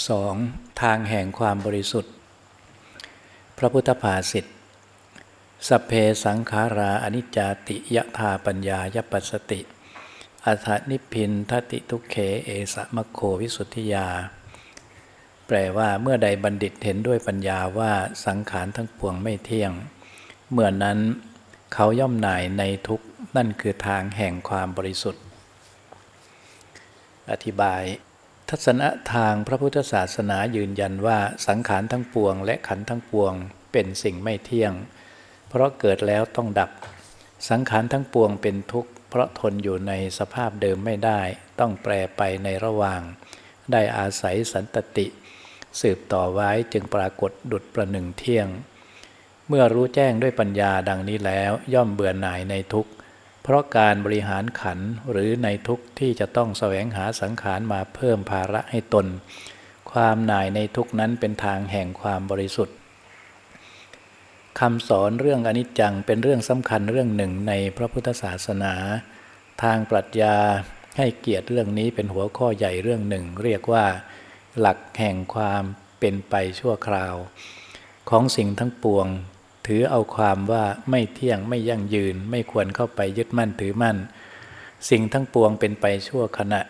2. ทางแห่งความบริสุทธิ์ พระพุทธภาษิตสเพสังขาราอนิจจติยะธาปัญญายปัสสติ อัฏนิพินทติทุเคเอสะมะโควิสุทธิยา แปลว่าเมื่อใดบัณฑิตเห็นด้วยปัญญาว่าสังขารทั้งปวงไม่เที่ยง เมื่อนั้นเขาย่อมหน่ายในทุกนั่นคือทางแห่งความบริสุทธิ์ อธิบาย ทัศนะทางพระพุทธศาสนายืนยันว่าสังขารทั้งปวง และขันธ์ทั้งปวงเป็นสิ่งไม่เที่ยง เพราะเกิดแล้วต้องดับ สังขารทั้งปวงเป็นทุกข์ เพราะทนอยู่ในสภาพเดิมไม่ได้ ต้องแปรไปในระหว่าง ได้อาศัยสันตติ สืบต่อไว้จึงปรากฏดุดประหนึ่งเที่ยง เมื่อรู้แจ้งด้วยปัญญาดังนี้แล้วย่อมเบื่อหน่ายในทุกข์ เพราะการบริหารขันหรือในทุกที่จะต้องแสวงหาสังขารมาเพิ่มภาระให้ตน ความหน่ายในทุกนั้นเป็นทางแห่งความบริสุทธิ์คำสอนเรื่องอนิจจังเป็นเรื่องสำคัญเรื่องหนึ่งในพระพุทธศาสนา ทางปรัชญาให้เกียรติเรื่องนี้เป็นหัวข้อใหญ่เรื่องหนึ่ง เรียกว่า หลักแห่งความเป็นไปชั่วคราว ของสิ่งทั้งปวง ถือเอาความว่าไม่เที่ยงไม่ยั่งยืน ไม่ควรเข้าไปยึดมั่นถือมั่น สิ่งทั้งปวงเป็นไปชั่วขณะ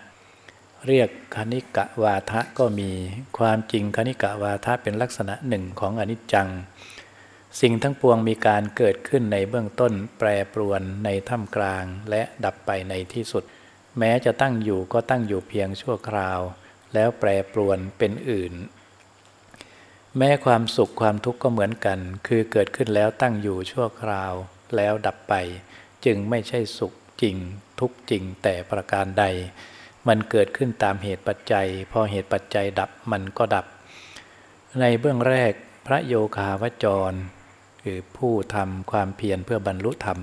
เรียกคณิกะวาทะก็มีความจริงคณิกะวาทะเป็นลักษณะหนึ่งของอนิจจัง สิ่งทั้งปวงมีการเกิดขึ้นในเบื้องต้นแปรปรวนในท่ามกลางและดับไปในที่สุด แม้จะตั้งอยู่ก็ตั้งอยู่เพียงชั่วคราว แล้วแปรปรวนเป็นอื่น แม้ความสุขความทุกข์ก็เหมือนกัน คือเกิดขึ้นแล้วตั้งอยู่ชั่วคราวแล้วดับไป จึงไม่ใช่สุขจริง ทุกจริงแต่ประการใด มันเกิดขึ้นตามเหตุปัจจัย พอเหตุปัจจัยดับมันก็ดับ ในเบื้องแรกพระโยคาวจร คือผู้ทำความเพียรเพื่อบรรลุธรรม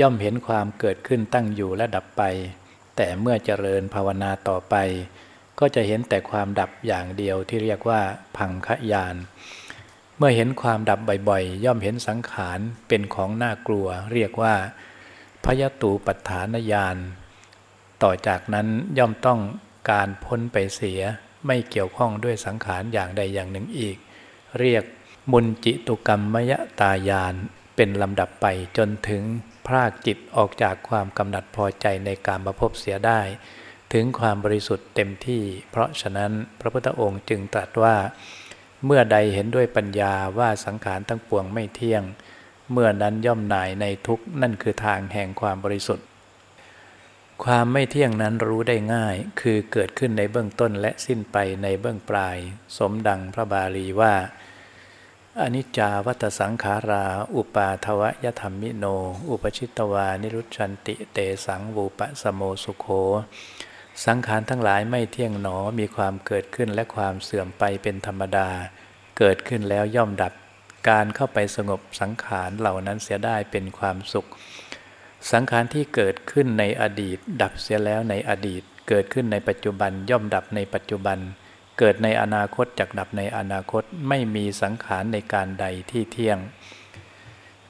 ย่อมเห็นความเกิดขึ้นตั้งอยู่และดับไป แต่เมื่อเจริญภาวนาต่อไป ก็จะเห็นแต่ความดับอย่างเดียวที่เรียกว่าพังคยาน เมื่อเห็นความดับบ่อยๆ ย่อมเห็นสังขารเป็นของน่ากลัว เรียกว่าพยตูปัฏฐานญาณต่อจากนั้นย่อมต้องการพ้นไปเสีย ไม่เกี่ยวข้องด้วยสังขารอย่างใดอย่างหนึ่งอีก เรียกมุนจิตุกรรมมยตายานเป็นลำดับไปจนถึงพรากจิตออกจากความกำหนัดพอใจในการมาพบเสียได้ ถึงความบริสุทธิ์เต็มที่ เพราะฉะนั้นพระพุทธองค์จึงตรัสว่า เมื่อใดเห็นด้วยปัญญาว่าสังขารทั้งปวงไม่เที่ยง เมื่อนั้นย่อมหน่ายในทุกนั่นคือทางแห่งความบริสุทธิ์ ความไม่เที่ยงนั้นรู้ได้ง่าย คือเกิดขึ้นในเบื้องต้นและสิ้นไปในเบื้องปลาย สมดังพระบาลีว่าอนิจจาวัตสังขารา อุปาทวยธรรมิโน อุปชิตวา นิรุชันติเตสังวูปะสโมสุโค สังขารทั้งหลายไม่เที่ยงหนอมีความเกิดขึ้นและความเสื่อมไปเป็นธรรมดา เกิดขึ้นแล้วย่อมดับ การเข้าไปสงบสังขารเหล่านั้นเสียได้เป็นความสุข สังขารที่เกิดขึ้นในอดีต ดับเสียแล้วในอดีต เกิดขึ้นในปัจจุบันย่อมดับในปัจจุบัน เกิดในอนาคตจากดับในอนาคตไม่มีสังขารในการใดที่เที่ยง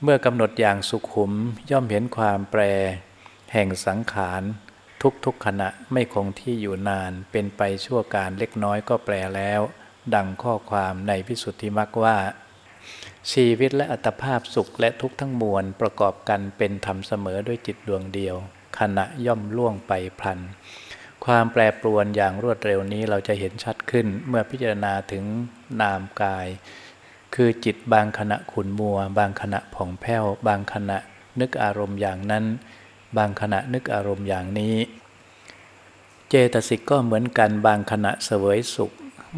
เมื่อกำหนดอย่างสุขุมย่อมเห็นความแปร แห่งสังขาร ทุกทุกขณะไม่คงที่อยู่นานเป็นไปชั่วการเล็กน้อยก็แปลแล้ว ดังข้อความในพิสุทธิมรรคว่า ชีวิตและอัตภาพสุขและทุกทั้งมวลประกอบกันเป็นธรรมเสมอด้วยจิตดวงเดียว ขณะย่อมล่วงไปพลัน ความแปรปรวนอย่างรวดเร็วนี้เราจะเห็นชัดขึ้นเมื่อพิจารณาถึงนามกาย คือจิตบางขณะขุนมัว บางขณะผ่องแผ้ว บางขณะนึกอารมณ์อย่างนั้น บางขณะนึกอารมณ์อย่างนี้ เจตสิกก็เหมือนกันบางขณะเสวยสุข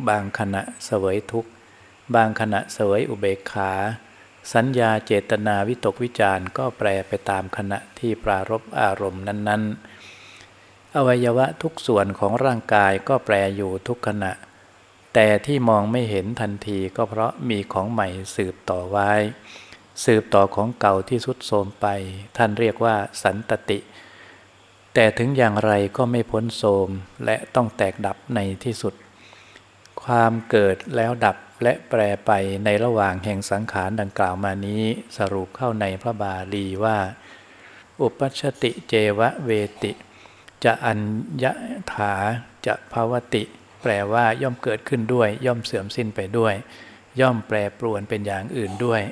บางขณะเสวยทุกข์ บางขณะเสวยอุเบกขา สัญญาเจตนาวิตกวิจารก็แปรไปตามขณะที่ปรารบอารมณ์นั้น ๆ อวัยวะทุกส่วนของร่างกายก็แปรอยู่ทุกขณะ แต่ที่มองไม่เห็นทันทีก็เพราะมีของใหม่สืบต่อไว้ สืบต่อของเก่าที่สุดโทมไป ท่านเรียกว่าสันตติ แต่ถึงอย่างไรก็ไม่พ้นโทมและต้องแตกดับในที่สุด ความเกิดแล้วดับและแปรไปในระหว่างแห่งสังขารดังกล่าวมานี้ สรุปเข้าในพระบาลีว่า อุปัชติเจวะเวติ จะอัญญถาจะภาวติ แปลว่าย่อมเกิดขึ้นด้วย ย่อมเสื่อมสิ้นไปด้วย ย่อมแปรปรวนเป็นอย่างอื่นด้วย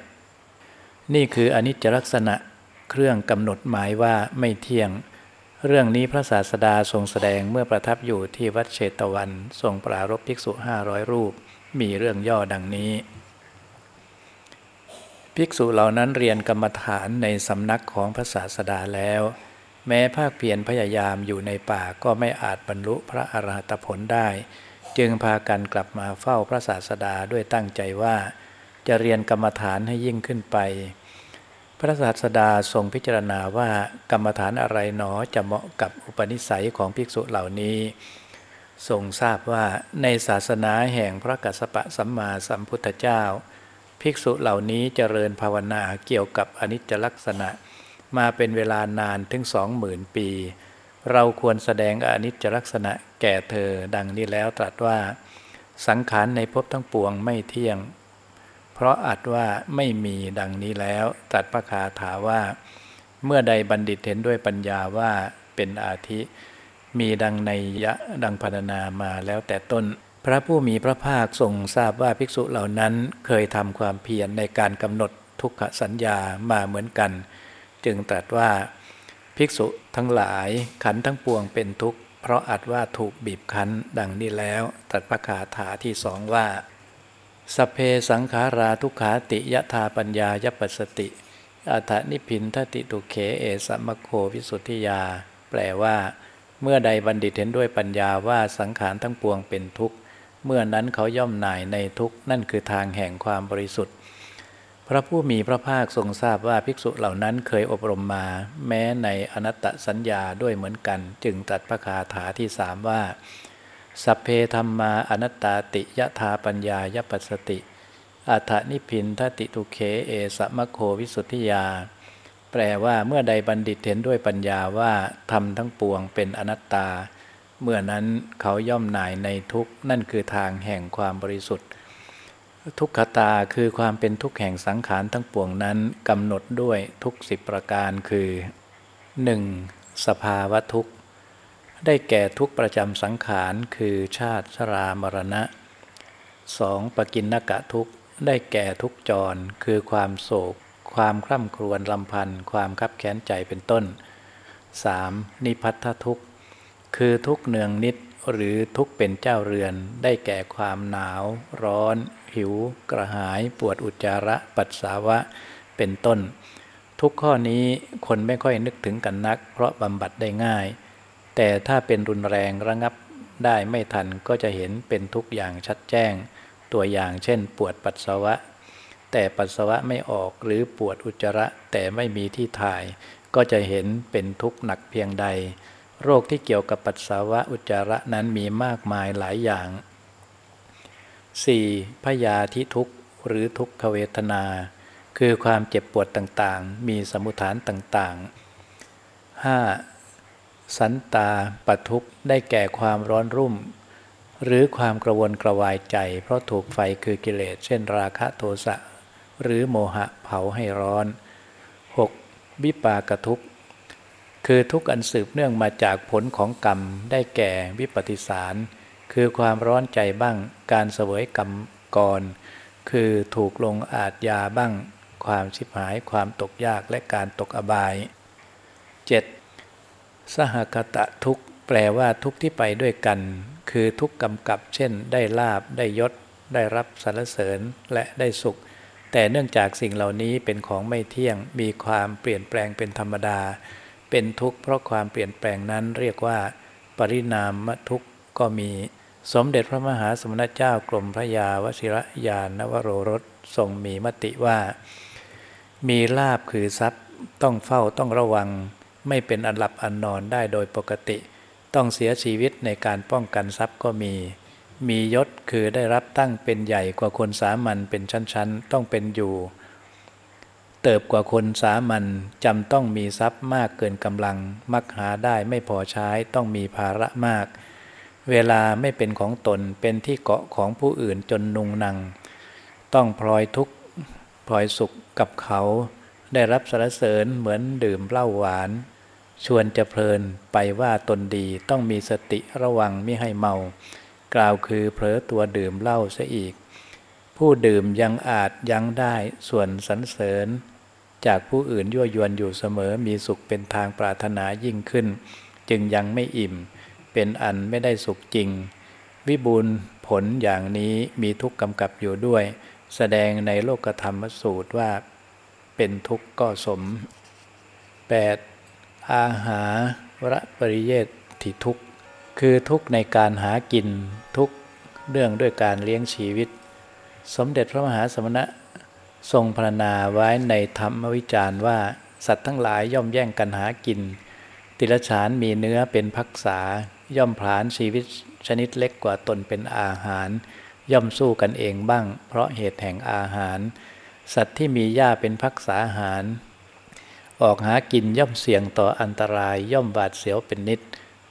นี่คืออนิจจลักษณะเครื่องกำหนดหมายว่าไม่เที่ยง เรื่องนี้พระศาสดาทรงแสดงเมื่อประทับอยู่ที่วัดเชตวัน ทรงปรารบภิกษุห้าร้อยรูป มีเรื่องย่อดังนี้ ภิกษุเหล่านั้นเรียนกรรมฐานในสำนักของพระศาสดาแล้ว แม้ภาคเพียรพยายามอยู่ในป่าก็ไม่อาจบรรลุพระอรหัตผลได้ จึงพากันกลับมาเฝ้าพระศาสดาด้วยตั้งใจว่า จะเรียนกรรมฐานให้ยิ่งขึ้นไป พระศาสดาทรงพิจารณาว่ากรรมฐานอะไรหนอจะเหมาะกับอุปนิสัยของภิกษุเหล่านี้ ทรงทราบว่าในศาสนาแห่งพระกัสสปะสัมมาสัมพุทธเจ้า ภิกษุเหล่านี้เจริญภาวนาเกี่ยวกับอนิจจลักษณะ มาเป็นเวลานานถึงสองหมื่นปี เราควรแสดงอนิจจลักษณะแก่เธอดังนี้แล้วตรัสว่าสังขารในภพทั้งปวงไม่เที่ยง เพราะอาจว่าไม่มีดังนี้แล้วตัดพระคาถาว่า เมื่อใดบัณฑิตเห็นด้วยปัญญาว่าเป็นอาทิ มีดังในยะดังพรรณนามาแล้วแต่ต้น พระผู้มีพระภาคทรงทราบว่าภิกษุเหล่านั้นเคยทำความเพียรในการกำหนดทุกขสัญญามาเหมือนกัน จึงตรัสว่าภิกษุทั้งหลายขันทั้งปวงเป็นทุกข์ เพราะอาจว่าถูกบีบคั้นดังนี้แล้ว ตัดพระคาถาที่สองว่า สเพสังขาราทุขาติยธาปัญญายปัสติ อัฏนิพินทติตุเขเอสัมโควิสุทธิยา แปลว่า เมื่อใดบัณฑิตเห็นด้วยปัญญาว่าสังขารทั้งปวงเป็นทุกข์ เมื่อนั้นเขาย่อมหน่ายในทุกข์ นั่นคือทางแห่งความบริสุทธิ์ พระผู้มีพระภาคทรงทราบว่าภิกษุเหล่านั้นเคยอบรมมา แม้ในอนัตตสัญญาด้วยเหมือนกัน จึงตัดพระคาถาที่สามว่า สัพเพธรรมาอนัตตาติยะธาปัญญายปัสสติอัฏนิพินทติทุเคเอสมะโควิสุทธิยา แปลว่าเมื่อใดบัณฑิตเห็นด้วยปัญญาว่าธรรมทั้งปวงเป็นอนัตตา เมื่อนั้นเขาย่อมหน่ายในทุกนั่นคือทางแห่งความบริสุทธิ์ ทุกขตาคือความเป็นทุกแห่งสังขารทั้งปวงนั้นกำหนดด้วยทุกสิบประการคือ 1. สภาวะทุกข ได้แก่ทุกประจำสังขารคือชาติชรามรณะ 2. ปกินนกะทุกได้แก่ทุกจร คือความโศก ความคร่ำครวญลำพันธ์ความคับแค้นใจเป็นต้น 3. นิพัทธทุกคือทุกเนืองนิดหรือทุกเป็นเจ้าเรือน ได้แก่ความหนาว ร้อน หิว กระหาย ปวดอุจจาระปัสสาวะ เป็นต้น ทุกข้อนี้คนไม่ค่อยนึกถึงกันนัก เพราะบำบัดได้ง่าย แต่ถ้าเป็นรุนแรงระงับได้ไม่ทันก็จะเห็นเป็นทุกอย่างชัดแจ้ง ตัวอย่างเช่น ปวดปัสสาวะ แต่ปัสสาวะไม่ออกหรือปวดอุจจาระแต่ไม่มีที่ถ่าย ก็จะเห็นเป็นทุกข์หนักเพียงใด โรคที่เกี่ยวกับปัสสาวะอุจจาระนั้นมีมากมายหลายอย่าง 4. พยาธิทุกข์หรือทุกขเวทนา คือความเจ็บปวดต่างๆ มีสมุทฐานต่างๆ 5. สันตาปทุกได้แก่ความร้อนรุ่ม หรือความกระวนกระวายใจ เพราะถูกไฟคือกิเลส เช่นราคะโทสะหรือโมหะเผาให้ร้อน 6. วิปากทุกคือทุกอันสืบเนื่องมาจากผลของกรรมได้แก่วิปฏิสาร คือความร้อนใจบ้าง การเสวยกรรมก่อนคือถูกลงอาจยาบ้าง ความชิบหายความตกยากและการตกอบาย 7. สหกตะทุกแปลว่าทุกที่ไปด้วยกัน คือทุกกำกับ เช่น ได้ลาบได้ยศ ได้รับสรรเสริญและได้สุข แต่เนื่องจากสิ่งเหล่านี้เป็นของไม่เที่ยงมีความเปลี่ยนแปลงเป็นธรรมดา เป็นทุกข์เพราะความเปลี่ยนแปลงนั้นเรียกว่า ปรินามทุกข์ก็มี สมเด็จพระมหาสมณเจ้ากรมพระยาวชิระยานนวโรรสทรงมีมติว่า มีลาบคือทรัพย์ต้องเฝ้าต้องระวัง ไม่เป็นอันหลับอันนอนได้โดยปกติ ต้องเสียชีวิตในการป้องกันทรัพย์ก็มี มียศคือได้รับตั้งเป็นใหญ่กว่าคนสามัญเป็นชั้นๆ ต้องเป็นอยู่ เติบกว่าคนสามัญจำต้องมีทรัพย์มากเกินกำลัง มักหาได้ไม่พอใช้ต้องมีภาระมาก เวลาไม่เป็นของตนเป็นที่เกาะของผู้อื่นจนนุงนัง ต้องพลอยทุกข์พลอยสุขกับเขา ได้รับสรรเสริญเหมือนดื่มเหล้าหวาน ชวนจะเพลินไปว่าตนดีต้องมีสติระวังไม่ให้เมา กล่าวคือเผลอตัวดื่มเหล้าซะอีก ผู้ดื่มยังอาจยั้งได้ส่วนสรรเสริญ จากผู้อื่นยั่วยวนอยู่เสมอมีสุขเป็นทางปรารถนายิ่งขึ้น จึงยังไม่อิ่ม เป็นอันไม่ได้สุขจริง วิบูลผลอย่างนี้มีทุกข์กำกับอยู่ด้วย แสดงในโลกธรรมสูตรว่า เป็นทุกข์ก็สม 8. อาหารปริเยติทุกข์ คือทุกข์ในการหากินทุกเรื่องด้วยการเลี้ยงชีวิต สมเด็จพระมหาสมณะทรงพรรณนาไว้ในธรรมวิจารณ์ว่าสัตว์ทั้งหลายย่อมแย่งกันหากิน ติรฉานมีเนื้อเป็นพักษา ย่อมผลานชีวิตชนิดเล็กกว่าตนเป็นอาหาร ย่อมสู้กันเองบ้าง เพราะเหตุแห่งอาหาร สัตว์ที่มีหญ้าเป็นพักษาอาหาร ออกหากินย่อมเสี่ยงต่ออันตรายย่อมบาดเสียวเป็นนิด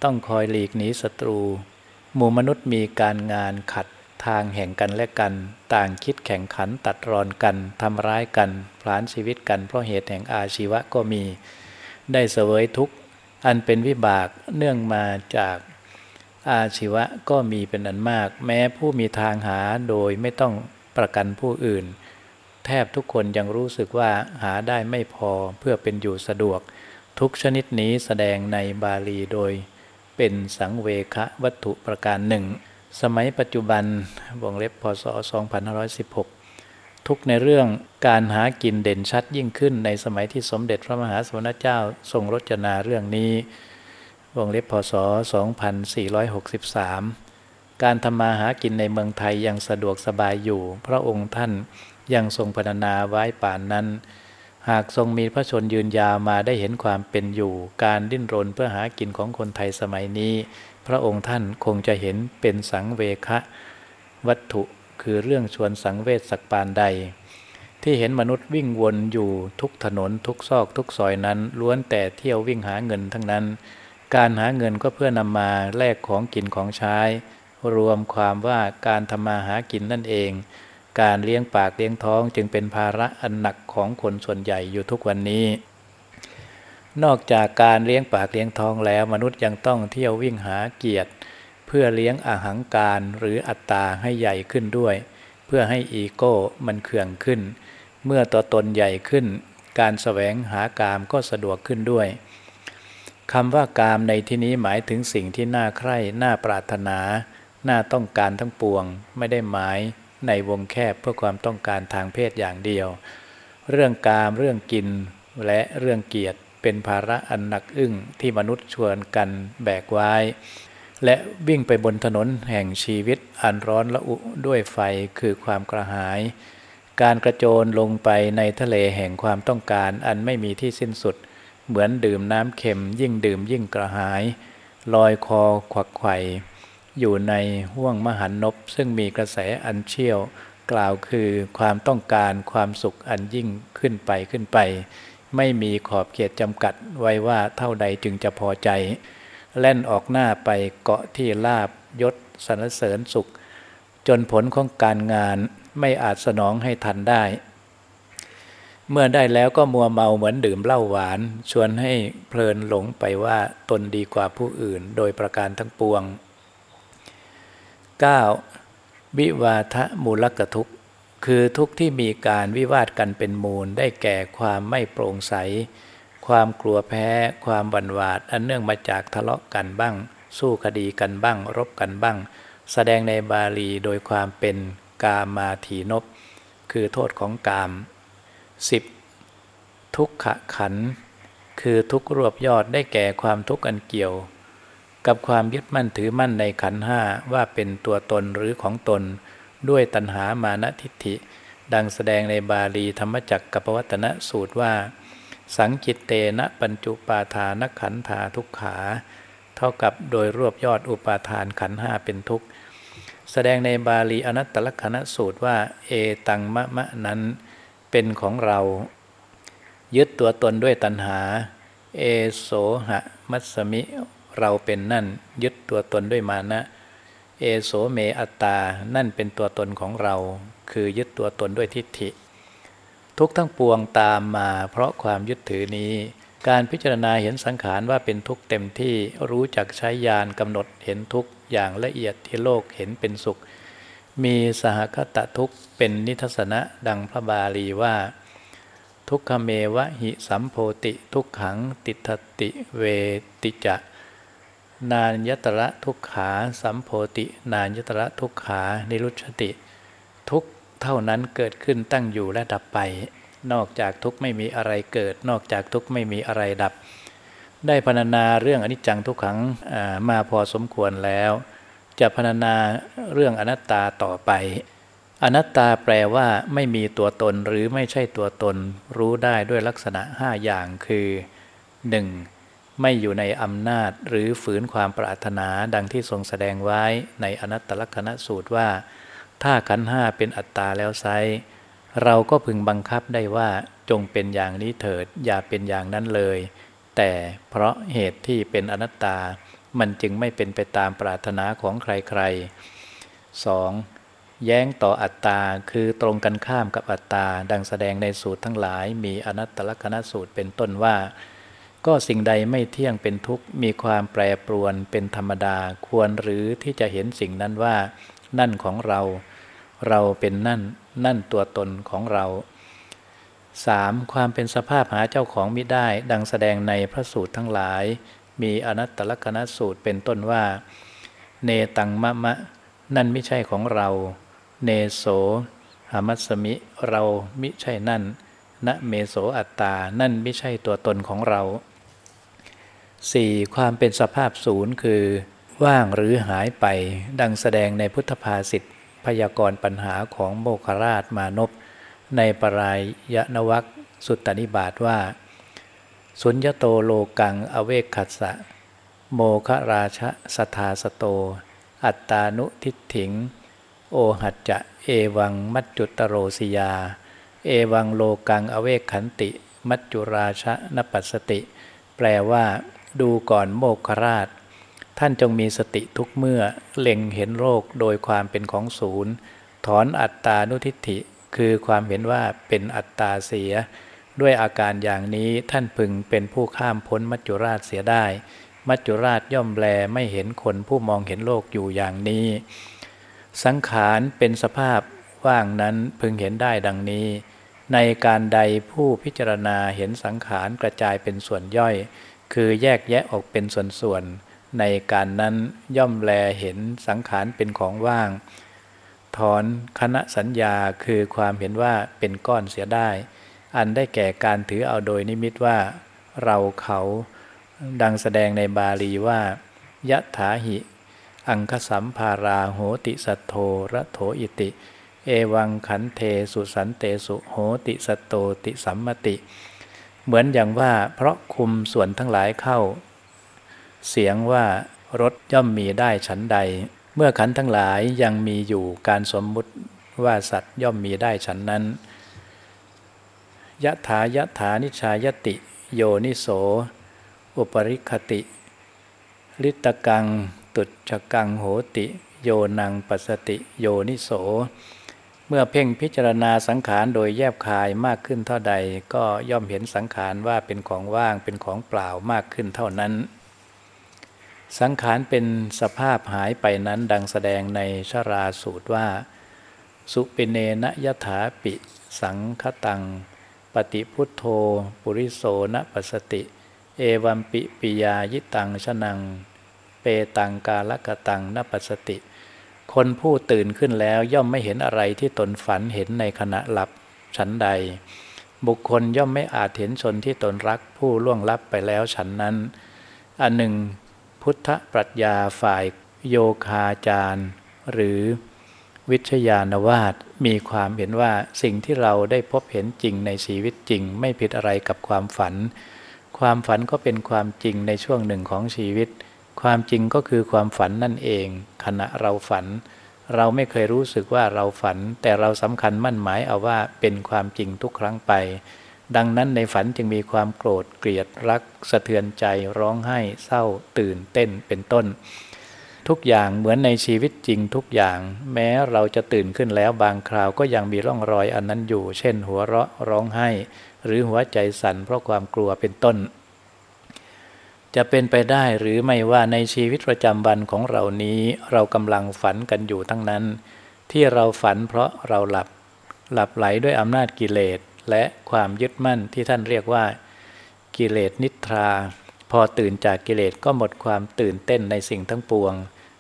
ต้องคอยหลีกหนีศัตรู หมู่มนุษย์มีการงานขัดทางแห่งกันและกัน ต่างคิดแข่งขันตัดรอนกันทำร้ายกันพลานชีวิตกันเพราะเหตุแห่งอาชีวะก็มี ได้เสวยทุกข์อันเป็นวิบากเนื่องมาจากอาชีวะก็มีเป็นอันมาก แม้ผู้มีทางหาโดยไม่ต้องประกันผู้อื่น แทบทุกคนยังรู้สึกว่าหาได้ไม่พอเพื่อเป็นอยู่สะดวก ทุกชนิดนี้แสดงในบาลีโดย เป็นสังเวคะวัตถุประการหนึ่ง สมัยปัจจุบันวงเล็บพศ 2516 ทุกในเรื่องการหากินเด่นชัดยิ่งขึ้นในสมัยที่สมเด็จพระมหาสมณเจ้าทรงรจนาเรื่องนี้วงเล็บพศ 2463 การทำมาหากินในเมืองไทยยังสะดวกสบายอยู่ พระองค์ท่าน ยังทรงพรรณนาไว้ป่านนั้น หากทรงมีพระชนยืนยาวมาได้เห็นความเป็นอยู่ การดิ้นรนเพื่อหากินของคนไทยสมัยนี้ พระองค์ท่านคงจะเห็นเป็นสังเวคะ วัตถุคือเรื่องชวนสังเวชสักปานใด ที่เห็นมนุษย์วิ่งวนอยู่ทุกถนนทุกซอกทุกซอยนั้น ล้วนแต่เที่ยววิ่งหาเงินทั้งนั้น การหาเงินก็เพื่อนำมาแลกของกินของใช้ รวมความว่าการทำมาหากินนั่นเอง การเลี้ยงปากเลี้ยงท้องจึงเป็นภาระอันหนักของคนส่วนใหญ่อยู่ทุกวันนี้ นอกจากการเลี้ยงปากเลี้ยงท้องแล้วมนุษย์ยังต้องเที่ยววิ่งหาเกียรติ เพื่อเลี้ยงอาหังการหรืออัตตาให้ใหญ่ขึ้นด้วย เพื่อให้อีโก้มันเขื่องขึ้น เมื่อตัวตนใหญ่ขึ้น การแสวงหากามก็สะดวกขึ้นด้วยคำว่ากามในที่นี้หมายถึงสิ่งที่น่าใคร่ น่าปรารถนา น่าต้องการทั้งปวง ไม่ได้หมาย ในวงแคบเพื่อความต้องการทางเพศอย่างเดียว เรื่องกามเรื่องกินและเรื่องเกียรติเป็นภาระอันหนักอึ้งที่มนุษย์ชวนกันแบกไว้ และวิ่งไปบนถนนแห่งชีวิตอันร้อนละอุด้วยไฟคือความกระหาย การกระโจนลงไปในทะเลแห่งความต้องการอันไม่มีที่สิ้นสุด เหมือนดื่มน้ำเค็มยิ่งดื่มยิ่งกระหาย ลอยคอขวักไข่ อยู่ในห่วงมหันนบซึ่งมีกระแสอันเชี่ยวกล่าวคือความต้องการความสุขอันยิ่งขึ้นไปขึ้นไป ไม่มีขอบเขตจำกัดไว้ว่าเท่าใดจึงจะพอใจ แล่นออกหน้าไปเกาะที่ลาบยศสรรเสริญสุข จนผลของการงานไม่อาจสนองให้ทันได้ เมื่อได้แล้วก็มัวเมาเหมือนดื่มเหล้าหวาน ชวนให้เพลินหลงไปว่าตนดีกว่าผู้อื่น โดยประการทั้งปวง 9. วิวาทะมูลกทุกคือทุกที่มีการวิวาทกันเป็นมูล ได้แก่ความไม่โปร่งใส ความกลัวแพ้ ความบันวาด อันเนื่องมาจากทะเลาะกันบ้าง สู้คดีกันบ้าง รบกันบ้าง แสดงในบาลีโดยความเป็นกามาถีนบคือโทษของกาม 10. ทุกขะขัน คือทุกรวบยอดได้แก่ความทุกข์อันเกี่ยว กับความยึดมั่นถือมั่นในขันห้าว่าเป็นตัวตนหรือของตน ด้วยตัณหามานะทิฏฐิ ดังแสดงในบาลีธรรมจักรกับวัตนสูตรว่า สังกิตเตนะปัญจุปาทานขันธาทุกขา เท่ากับโดยรวบยอดอุปาทานขันห้าเป็นทุกข์แสดงในบาลีอนัตตลกนสูตรว่า เอตังมะมะนั้นเป็นของเรา ยึดตัวตนด้วยตัณหา เอโสหะมัสมิ เราเป็นนั่นยึดตัวตนด้วยมานะ เอโสเมอัตตา นั่นเป็นตัวตนของเรา คือยึดตัวตนด้วยทิฏฐิ ทุกทั้งปวงตามมา เพราะความยึดถือนี้ การพิจารณาเห็นสังขารว่าเป็นทุกข์เต็มที่รู้จักใช้ยานกำหนดเห็นทุกข์อย่างละเอียดที่โลกเห็นเป็นสุข มีสหคตะทุกข์เป็นนิทัสนะดังพระบาลีว่าทุกขเมวะหิสัมโพติ ทุกขังติทติเวติจะ นานยตระทุกขาสัมโพติ นานยตระทุกขานิรุชติ ทุกเท่านั้นเกิดขึ้นตั้งอยู่และดับไป นอกจากทุกไม่มีอะไรเกิด นอกจากทุกไม่มีอะไรดับ ได้พรรณนาเรื่องอนิจจังทุกขังมาพอสมควรแล้ว จะพรรณนาเรื่องอนัตตาต่อไป อนัตตาแปลว่าไม่มีตัวตนหรือไม่ใช่ตัวตน รู้ได้ด้วยลักษณะห้าอย่างคือ 1. ไม่อยู่ในอำนาจหรือฝืนความปรารถนาดังที่ทรงแสดงไว้ในอนัตตลกนสูตรว่า ถ้าขันห้าเป็นอัตตาแล้วไซเราก็พึงบังคับได้ว่าจงเป็นอย่างนี้เถิดอย่าเป็นอย่างนั้นเลย แต่เพราะเหตุที่เป็นอนัตตา มันจึงไม่เป็นไปตามปรารถนาของใครๆ 2. แย้งต่ออัตตาคือตรงกันข้ามกับอัตตา ดังแสดงในสูตรทั้งหลายมีอนัตตลกนสูตรเป็นต้นว่า ก็สิ่งใดไม่เที่ยงเป็นทุกข์มีความแปรปรวนเป็นธรรมดาควรหรือที่จะเห็นสิ่งนั้นว่า นั่นของเรา เราเป็นนั่น นั่นตัวตนของเรา 3. ความเป็นสภาพหาเจ้าของมิได้ ดังแสดงในพระสูตรทั้งหลาย มีอนัตตลกนสูตรเป็นต้นว่า เนตังมะมะ นั่นไม่ใช่ของเรา เนโสหามัสมิ เรามิใช่นั่นณเมโสอัตตา นั่นไม่ใช่ตัวตนของเรา 4. ความเป็นสภาพศูนย์คือ ว่างหรือหายไป ดังแสดงในพุทธภาษิตพยากรณ์ปัญหาของโมคราชมานพ ในปรายยนวัคสุตตนิบาตว่า สุญญโตโลกังอเวกขัสสะ โมคราชสทาสโต อัตตานุทิถิง โอหัจจะเอวังมัจจุตโรสิยา เอวังโลกังอเวกขันติ มัจจุราชนปัสสติ แปลว่า ดูก่อนโมคราช ท่านจงมีสติทุกเมื่อเล็งเห็นโรคโดยความเป็นของศูนย์ ถอนอัตตานุทิฏฐิ คือความเห็นว่าเป็นอัตตาเสีย ด้วยอาการอย่างนี้ท่านพึงเป็นผู้ข้ามพ้นมัจจุราชเสียได้ มัจจุราชย่อมแลไม่เห็นคนผู้มองเห็นโลกอยู่อย่างนี้ สังขารเป็นสภาพว่างนั้นพึงเห็นได้ดังนี้ ในการใดผู้พิจารณาเห็นสังขารกระจายเป็นส่วนย่อย คือแยกแยะออกเป็นส่วนๆ ในการนั้นย่อมแลเห็นสังขารเป็นของว่าง ถอนคณะสัญญาคือความเห็นว่าเป็นก้อนเสียได้ อันได้แก่การถือเอาโดยนิมิตว่า เราเขาดังแสดงในบาลีว่ายะถาหิ อังคสัมภาราโหติสัตโธระโถอิติ เอวังขันเทสุสันเตสุโหติสัตโตติสัมมติ เหมือนอย่างว่าเพราะคุมส่วนทั้งหลายเข้า เสียงว่ารถย่อมมีได้ฉันใด เมื่อขันทั้งหลายยังมีอยู่การสมมุติว่าสัตว์ย่อมมีได้ฉันนั้นยะถายะถานิชายติ โยนิโส อุปริคติ ลิตกัง ตุจกังโหติ โยนังปัสติ โยนิโส เมื่อเพ่งพิจารณาสังขารโดยแยบคายมากขึ้นเท่าใด ก็ย่อมเห็นสังขารว่าเป็นของว่างเป็นของเปล่ามากขึ้นเท่านั้น สังขารเป็นสภาพหายไปนั้นดังแสดงในชราสูตรว่า สุปิเนนะยถาปิ สังคตัง ปฏิพุทโธ ปุริโสนปสติ เอวัมปิปิยายิตังชนัง เปตังกาลกตังนปสติ คนผู้ตื่นขึ้นแล้วย่อมไม่เห็นอะไรที่ตนฝันเห็นในขณะหลับฉันใด บุคคลย่อมไม่อาจเห็นชนที่ตนรักผู้ล่วงลับไปแล้วฉันนั้น อันหนึ่ง พุทธปรัชญาฝ่ายโยคาจารย์หรือวิชยานวาดมีความเห็นว่าสิ่งที่เราได้พบเห็นจริงในชีวิตจริง ไม่ผิดอะไรกับความฝัน ความฝันก็เป็นความจริงในช่วงหนึ่งของชีวิต ความจริงก็คือความฝันนั่นเอง ขณะเราฝัน เราไม่เคยรู้สึกว่าเราฝัน แต่เราสำคัญมั่นหมายเอาว่าเป็นความจริงทุกครั้งไป ดังนั้นในฝันจึงมีความโกรธเกลียดรัก สะเทือนใจร้องไห้ เศร้า ตื่นเต้นเป็นต้น ทุกอย่างเหมือนในชีวิตจริงทุกอย่าง แม้เราจะตื่นขึ้นแล้วบางคราวก็ยังมีร่องรอยอันนั้นอยู่ เช่น หัวเราะร้องไห้ หรือหัวใจสั่นเพราะความกลัวเป็นต้น จะเป็นไปได้หรือไม่ว่าในชีวิตประจำวันของเรานี้ เรากำลังฝันกันอยู่ทั้งนั้น ที่เราฝันเพราะเราหลับ หลับไหลด้วยอำนาจกิเลสและความยึดมั่นที่ท่านเรียกว่า กิเลสนิทรา พอตื่นจากกิเลสก็หมดความตื่นเต้นในสิ่งทั้งปวง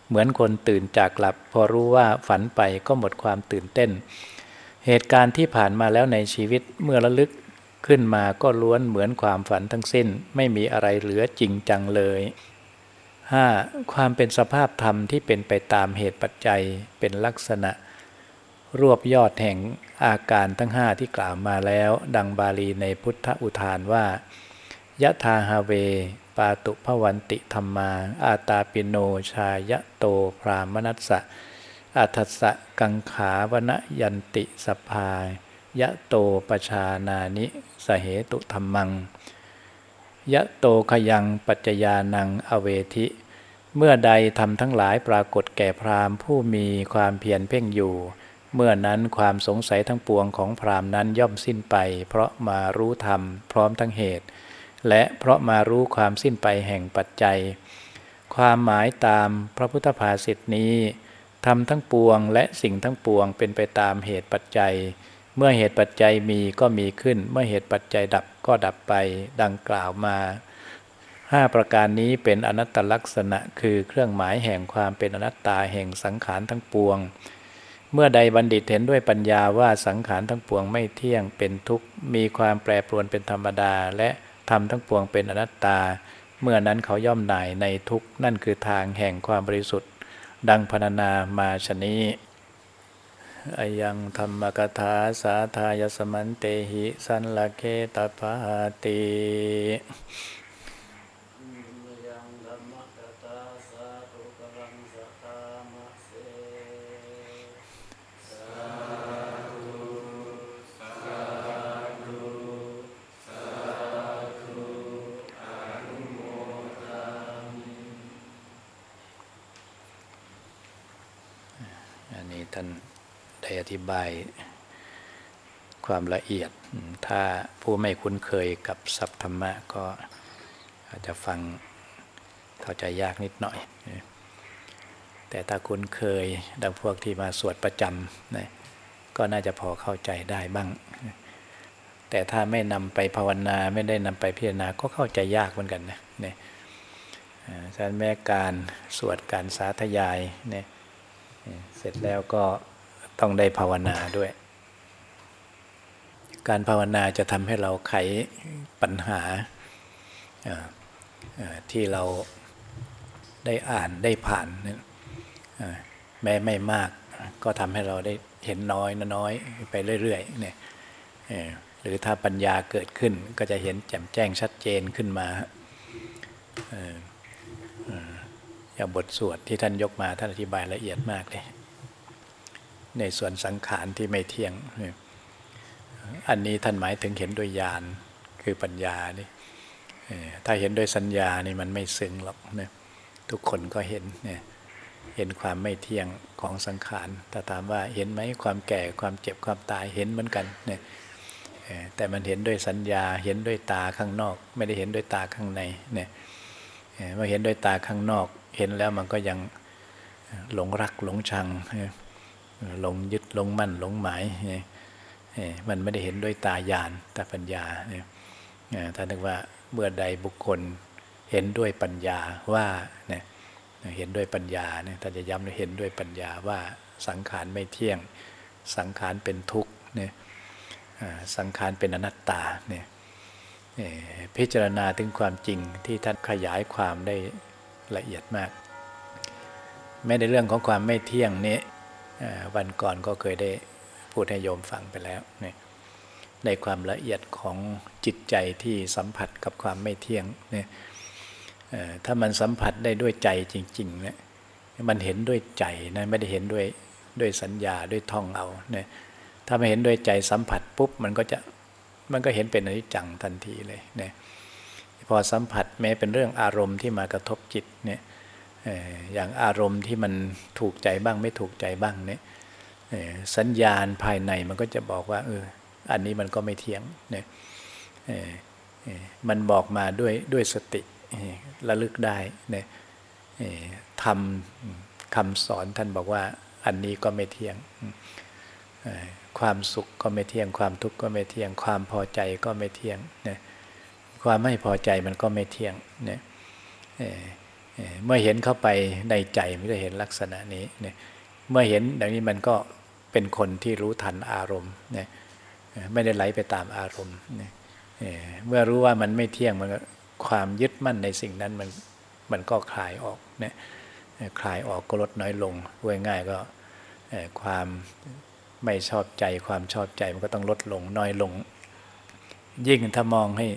เหมือนคนตื่นจากหลับ พอรู้ว่าฝันไปก็หมดความตื่นเต้น เหตุการณ์ที่ผ่านมาแล้วในชีวิตเมื่อระลึก ขึ้นมาก็ล้วนเหมือนความฝันทั้งสิ้นไม่มีอะไรเหลือจริงจังเลย 5. ความเป็นสภาพธรรมที่เป็นไปตามเหตุปัจจัยเป็นลักษณะ รวบยอดแห่งอาการทั้งห้าที่กล่าวมาแล้ว ดังบาลีในพุทธอุทานว่ายะทาฮาเว ปาตุพวันติธรรมา อาตาปิโนชายะโตพรามนัสสะอัทสะกังขาวณยันติสภายะโตปชานานิ สเหตุธรรมัง ยะโตขยังปัจจยานังอเวทิ เมื่อใดทำทั้งหลายปรากฏแก่พรามผู้มีความเพียรเพ่งอยู่ เมื่อนั้นความสงสัยทั้งปวงของพรามนั้นย่อมสิ้นไป เพราะมารู้ธรรมพร้อมทั้งเหตุ และเพราะมารู้ความสิ้นไปแห่งปัจจัย ความหมายตามพระพุทธภาษิตนี้ทำทั้งปวงและสิ่งทั้งปวงเป็นไปตามเหตุปัจจัย เมื่อเหตุปัจจัยมีก็มีขึ้น เมื่อเหตุปัจจัยดับก็ดับไป ดังกล่าวมาห้าประการนี้เป็นอนัตตลักษณะคือเครื่องหมายแห่งความเป็นอนัตตาแห่งสังขารทั้งปวง เมื่อใดบัณฑิตเห็นด้วยปัญญาว่าสังขารทั้งปวงไม่เที่ยงเป็นทุกข์มีความแปรปรวนเป็นธรรมดา และทำทั้งปวงเป็นอนัตตา เมื่อนั้นเขาย่อมหน่ายในทุกนั่นคือทางแห่งความบริสุทธิ์ ดังพรรณนามาชนี้ อายังธรรมกถาสาทายสมันเตหิสันละเคตปาติอันนี้ท่าน ได้อธิบายความละเอียด ถ้าผู้ไม่คุ้นเคยกับศัพท์ธรรมะก็อาจจะฟังเข้าใจยากนิดหน่อย แต่ถ้าคุ้นเคยดังพวกที่มาสวดประจำนะก็น่าจะพอเข้าใจได้บ้าง แต่ถ้าไม่นำไปภาวนาไม่ได้นำไปพิจารณาก็เข้าใจยากเหมือนกันนะเนี่ยฉะนั้นแม้การสวดการสาธยายเนี่ยเสร็จแล้วก็ ต้องได้ภาวนาด้วย การภาวนาจะทำให้เราไขปัญหาที่เราได้อ่านได้ผ่านแม้ไม่มากก็ทำให้เราได้เห็นน้อยน้อยไปเรื่อยๆเนี่ยหรือถ้าปัญญาเกิดขึ้นก็จะเห็นแจ่มแจ้งชัดเจนขึ้นมาอย่างบทสวดที่ท่านยกมาท่านอธิบายละเอียดมากเลย ในส่วนสังขารที่ไม่เที่ยง อันนี้ท่านหมายถึงเห็นโดยญาณคือปัญญานี่ถ้าเห็นโดยสัญญานี่มันไม่ซึ้งหรอกนะทุกคนก็เห็นเนี่ยเห็นความไม่เที่ยงของสังขารแต่ถามว่าเห็นไหมความแก่ความเจ็บความตายเห็นเหมือนกันเนี่ยแต่มันเห็นด้วยสัญญาเห็นด้วยตาข้างนอก ไม่ได้เห็นด้วยตาข้างในเนี่ยเมื่อเห็นด้วยตาข้างนอก เห็นแล้วมันก็ยังหลงรักหลงชัง หลงยึดหลงมั่นหลงหมายมันไม่ได้เห็นด้วยตาญาณตาปัญญาท่านนึกว่าเมื่อใดบุคคลเห็นด้วยปัญญาว่าเนี่ยเห็นด้วยปัญญาเนี่ยท่านจะย้ำเห็นด้วยปัญญาว่าสังขารไม่เที่ยง สังขารเป็นทุกข์เนี่ยสังขารเป็นอนัตตาเนี่ยพิจารณาถึงความจริงที่ท่านขยายความได้ละเอียดมาก แม้ในเรื่องของความไม่เที่ยงนี้ วันก่อนก็เคยได้พูดให้โยมฟังไปแล้วเนี่ยในความละเอียดของจิตใจที่สัมผัสกับความไม่เที่ยงเนี่ยถ้ามันสัมผัสได้ด้วยใจจริงๆเนี่ยมันเห็นด้วยใจนะไม่ได้เห็นด้วยด้วยสัญญาด้วยท่องเอาเนี่ยถ้าไม่เห็นด้วยใจสัมผัสปุ๊บมันก็จะมันก็เห็นเป็นอนิจจังทันทีเลยเนี่ยพอสัมผัสแม้เป็นเรื่องอารมณ์ที่มากระทบจิตเนี่ย อย่างอารมณ์ที่มันถูกใจบ้างไม่ถูกใจบ้างเนี่ยสัญญาณภายในมันก็จะบอกว่าเอออันนี้มันก็ไม่เที่ยงเนี่ยมันบอกมาด้วยด้วยสติระลึกได้เนี่ยทำคำสอนท่านบอกว่าอันนี้ก็ไม่เที่ยง ความสุขก็ไม่เที่ยง ความทุกข์ก็ไม่เที่ยง ความพอใจก็ไม่เที่ยงเนี่ยความไม่พอใจมันก็ไม่เที่ยงเนี่ย เมื่อเห็นเข้าไปในใจมันจะเห็นลักษณะนี้เนี่ยเมื่อเห็นดังนี้มันก็เป็นคนที่รู้ทันอารมณ์เนี่ยไม่ได้ไหลไปตามอารมณ์เนี่ยเมื่อรู้ว่ามันไม่เที่ยงมันความยึดมั่นในสิ่งนั้นมันมันก็คลายออกเนี่ยคลายออกก็ลดน้อยลงง่ายก็ความไม่ชอบใจความชอบใจมันก็ต้องลดลงน้อยลง ยิ่งถ้ามองให้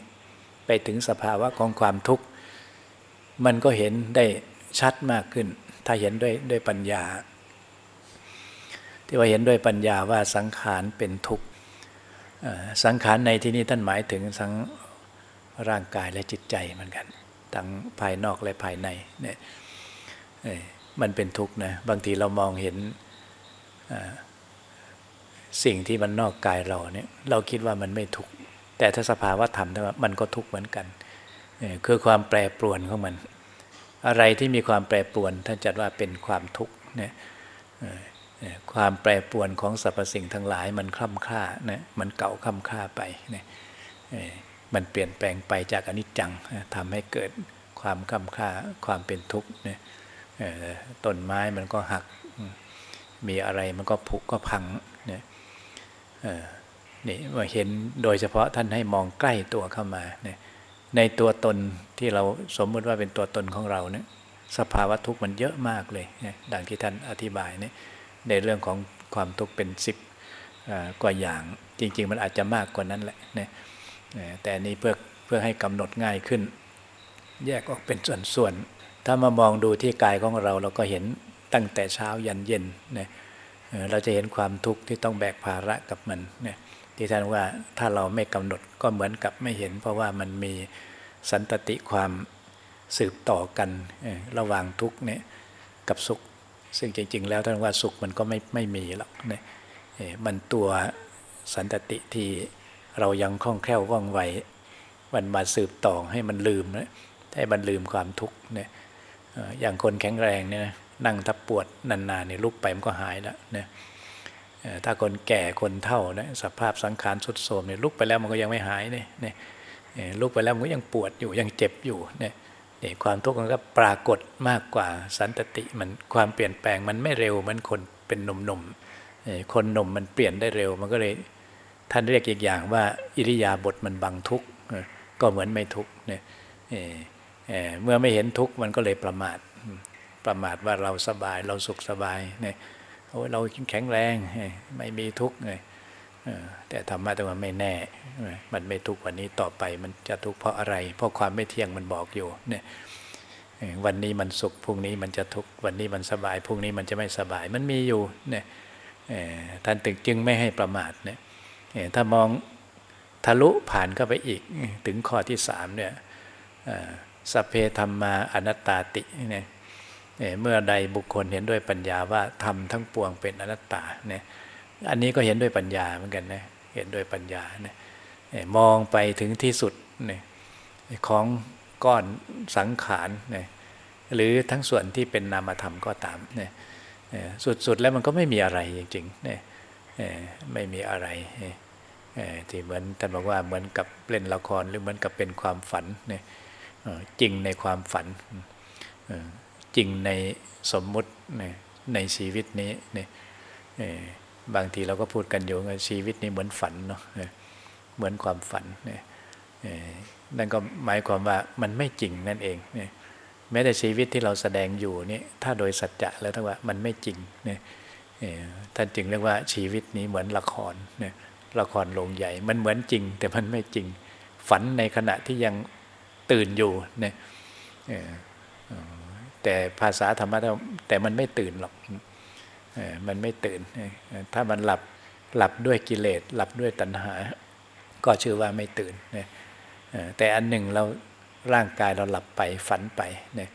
ไปถึงสภาวะของความทุกข์ มันก็เห็นได้ชัดมากขึ้น ถ้าเห็นด้วยด้วยปัญญา ที่ว่าเห็นด้วยปัญญาว่าสังขารเป็นทุกข์สังขารในที่นี้ท่านหมายถึงทั้งร่างกายและจิตใจเหมือนกันทั้งภายนอกและภายในเนี่ยมันเป็นทุกข์นะบางทีเรามองเห็นสิ่งที่มันนอกกายเราเนี่ยเราคิดว่ามันไม่ทุกข์แต่ถ้าสภาวะธรรมมันก็ทุกข์เหมือนกัน คือความแปรปรวนของมัน อะไรที่มีความแปรปรวนท่านจัดว่าเป็นความทุกข์นี่ยความแปรปรวนของสรรพสิ่งทั้งหลายมันคล่ำค่านะมันเก่าคล่ำค่าไปเนี่ยมันเปลี่ยนแปลงไปจากอนิจจังทำให้เกิดความคล่ำค่าความเป็นทุกข์เนี่ยต้นไม้มันก็หัก มีอะไรมันก็ผุก็พังเนี่ยนี่มาเห็นโดยเฉพาะท่านให้มองใกล้ตัวเข้ามาเนี่ย ในตัวตนที่เราสมมติว่าเป็นตัวตนของเราเนี่ยสภาวะทุกข์มันเยอะมากเลยดังที่ท่านอธิบายเนี่ยในเรื่องของความทุกข์เป็นสิบกว่าอย่าง จริง ๆ มันอาจจะมากกว่านั้นแหละเนี่ยแต่นี้เพื่อเพื่อให้กำหนดง่ายขึ้น แยกออกเป็นส่วนๆถ้ามามองดูที่กายของเราเราก็เห็นตั้งแต่เช้ายันเย็นเนี่ยเราจะเห็นความทุกข์ที่ต้องแบกภาระกับมันเนี่ย ที่ท่านว่าถ้าเราไม่กำหนดก็เหมือนกับไม่เห็น เพราะว่ามันมีสันตติความสืบต่อกันระหว่างทุกเนี่ยกับสุข ซึ่งจริง ๆ แล้วท่านว่าสุขมันก็ไม่ไม่มีหรอกเนี่ยมันตัวสันตติที่เรายังคล่องแคล่วว่องไวมันมาสืบต่อให้มันลืมนะให้มันลืมความทุกข์เนี่ยอย่างคนแข็งแรงเนี่ยนั่งถ้าปวดนานๆเนี่ยลุกไปมันก็หายแล้วเนี่ย ถ้าคนแก่คนเฒ่านะสภาพสังขารสุดโทมเนี่ยลุกไปแล้วมันก็ยังไม่หายเนี่ยเนี่ยลุกไปแล้วมันก็ยังปวดอยู่ยังเจ็บอยู่เนี่ยนี่ความทุกข์มันก็ปรากฏมากกว่าสันตติมันความเปลี่ยนแปลงมันไม่เร็วเหมือนคนเป็นหนุ่มๆคนหนุ่มมันเปลี่ยนได้เร็ว มันก็เลยท่านเรียกอีกอย่างว่า อิริยาบถมันบังทุกข์ก็เหมือนไม่ทุกข์เนี่ยเมื่อไม่เห็นทุกข์มันก็เลยประมาทประมาทว่าเราสบายเราสุขสบายเนี่ย เราแข็งแรง ไม่มีทุกข์เลยแต่ธรรมะแต่ว่าไม่แน่ มันไม่ทุกข์วันนี้ต่อไปมันจะทุกข์เพราะอะไร เพราะความไม่เที่ยงมันบอกอยู่เนี่ยวันนี้มันสุขพรุ่งนี้มันจะทุกข์วันนี้มันสบายพรุ่งนี้มันจะไม่สบายมันมีอยู่เนี่ยท่านตึกจึงไม่ให้ประมาทเนี่ยถ้ามองทะลุผ่านเข้าไปอีกถึงข้อที่สามเนี่ยสเพธรรมาอนัตตาติเนี่ย เมื่อใดบุคคลเห็นด้วยปัญญาว่าทำทั้งปวงเป็นอนัตตาเนี่ยอันนี้ก็เห็นด้วยปัญญาเหมือนกันนะเห็นด้วยปัญญาเนี่ยมองไปถึงที่สุดเนี่ยของก้อนสังขารเนี่ยหรือทั้งส่วนที่เป็นนามธรรมก็ตามเนี่ยสุดๆแล้วมันก็ไม่มีอะไรจริงๆเนี่ยไม่มีอะไรที่เหมือนท่านบอกว่าเหมือนกับเล่นละครหรือเหมือนกับเป็นความฝันเนี่ยจริงในความฝัน จริงในสมมุติในชีวิตนี้เนี่ยบางทีเราก็พูดกันอยู่ว่าชีวิตนี้เหมือนฝันเนาะเหมือนความฝันเนี่ยนั่นก็หมายความว่ามันไม่จริงนั่นเองเนี่ยแม้แต่ชีวิตที่เราแสดงอยู่นี่ถ้าโดยสัจจะแล้วทั้งว่ามันไม่จริงเนี่ยท่านจึงเรียกว่าชีวิตนี้เหมือนละครเนี่ยละครโรงใหญ่ มันเหมือนจริง แต่มันไม่จริง ฝันในขณะที่ยังตื่นอยู่เนี่ย แต่ภาษาธรรมะแต่มันไม่ตื่นหรอกมันไม่ตื่น ถ้ามันหลับหลับด้วยกิเลสหลับด้วยตัณหา ก็ชื่อว่าไม่ตื่นแต่อันหนึ่งเราร่างกายเราหลับไปฝันไปเนี่ย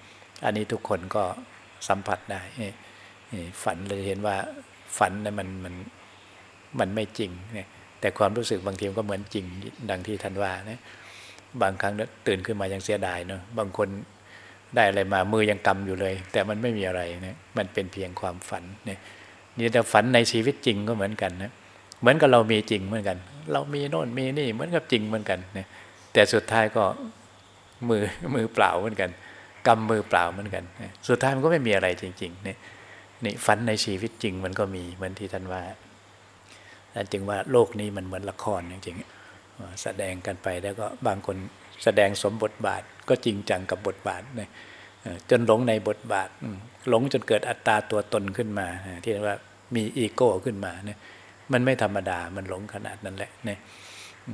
อันนี้ทุกคนก็สัมผัสได้ฝันเราเห็นว่าฝันนี่ยมันมันมันไม่จริงเนี่ยแต่ความรู้สึกบางทีมันก็เหมือนจริงดังที่ท่านว่านี่ยบางครั้งตื่นขึ้นมายังเสียดายเนาะบางคน ได้อะไรมามือยังกำอยู่เลย แต่มันไม่มีอะไรนะมันเป็นเพียงความฝันเนี่ยนี่แต่ฝันในชีวิตจริงก็เหมือนกันนะเหมือนกับเรามีจริงเหมือนกัน เรามีโน่นมีนี่เหมือนกับจริงเหมือนกันเนี่ยแต่สุดท้ายก็มือมือเปล่าเหมือนกันกำมือเปล่าเหมือนกัน สุดท้ายมันก็ไม่มีอะไรจริงๆเนี่ยนี่ฝันในชีวิตจริงมันก็มีเหมือนที่ท่านว่าจึงว่าโลกนี้มันเหมือนละครจริงๆแสดงกันไปแล้วก็บางคน แสดงสมบทบาทก็จริงจังกับบทบาทเนี่ยจนหลงในบทบาทหลงจนเกิดอัตตาตัวตนขึ้นมา ที่เรียกว่ามีอีโก้ขึ้นมาเนี่ยมันไม่ธรรมดามันหลงขนาดนั้นแหละเนี่ย